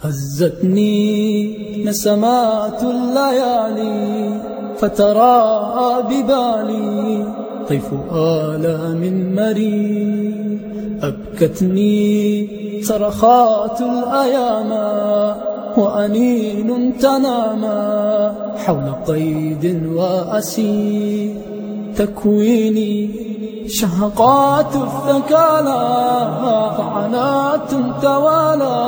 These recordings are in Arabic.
هزتني نسمات الليالي فتراءى ببالي طيف آلام مري أبكتني صرخات الأيام وأنين تناما حول قيد وأسير تكويني شهقات الثكالى فعنات توالى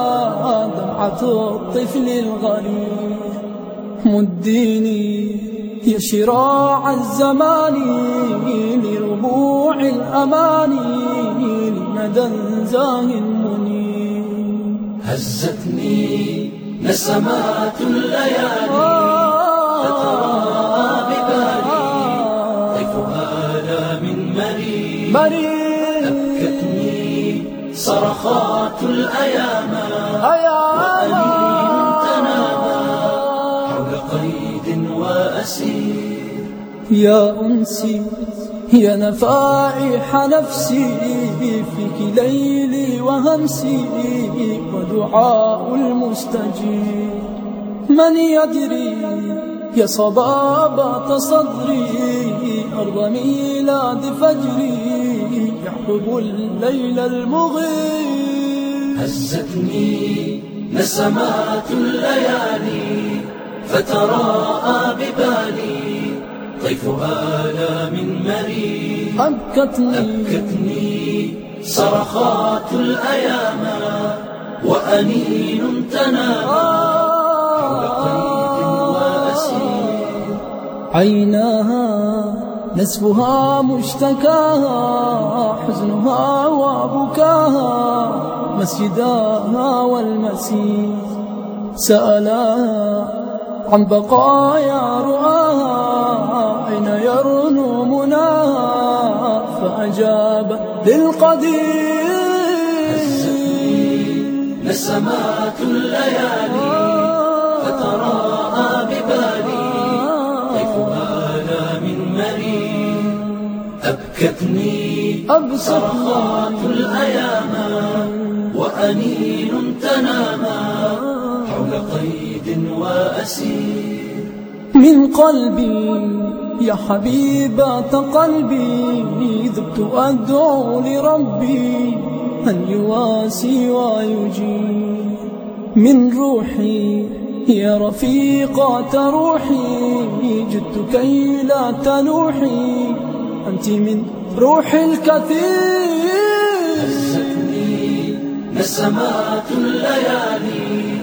دمعة الطفل الغريب مديني يا شراع الزمان لربوع الأماني لمدى زاه منير هزتني نسمات الليالي. مريض أبكتني صرخات الأيام. أيام. حول قيد وأسير. يا أنسي يا نفائح نفسي فيك ليلي وهمسي ودعاء المستجيب. من يدري يا صبابة صدري أرض ميلاد فجري يحب الليل المغيب هزتني نسمات الليالي فتراءى ببالي طيف آلام مريض أبكتني. أبكتني صرخات الأيام وأنين تنام. وأسير عيناها نسفها مشتكاها حزنها وبكاها مسجداها والمسير سألاها عن بقايا رؤاها أين يرنو مناها؟ فأجاب للقدير. نسمات الليالي أبكتني صرخات الأيام وأنين تناما حول قيد وأسير. من قلبي يا حبيبة قلبي ذبت أدعو لربي أن يواسي ويجيب من روحي يا رفيقة روحي جدت كي لا تلوحي. أنت من روح الكثير. هزتني نسمات الليالي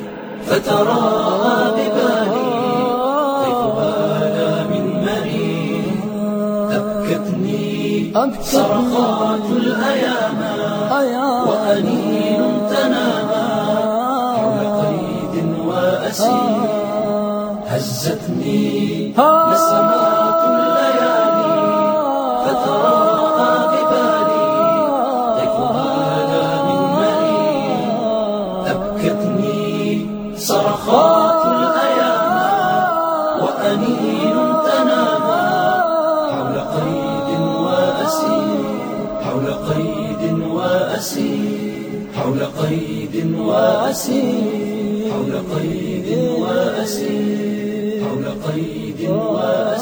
فتراءى ببالي. مريض أبكتني صرخات الأيام أيا وأنين تناما حول قيد وأسير. هزتني نسمات وأنين تناما حول قيد وأسير حول قيد وأسير حول قيد وأسير حول قيد وأسير حول قيد وأسير.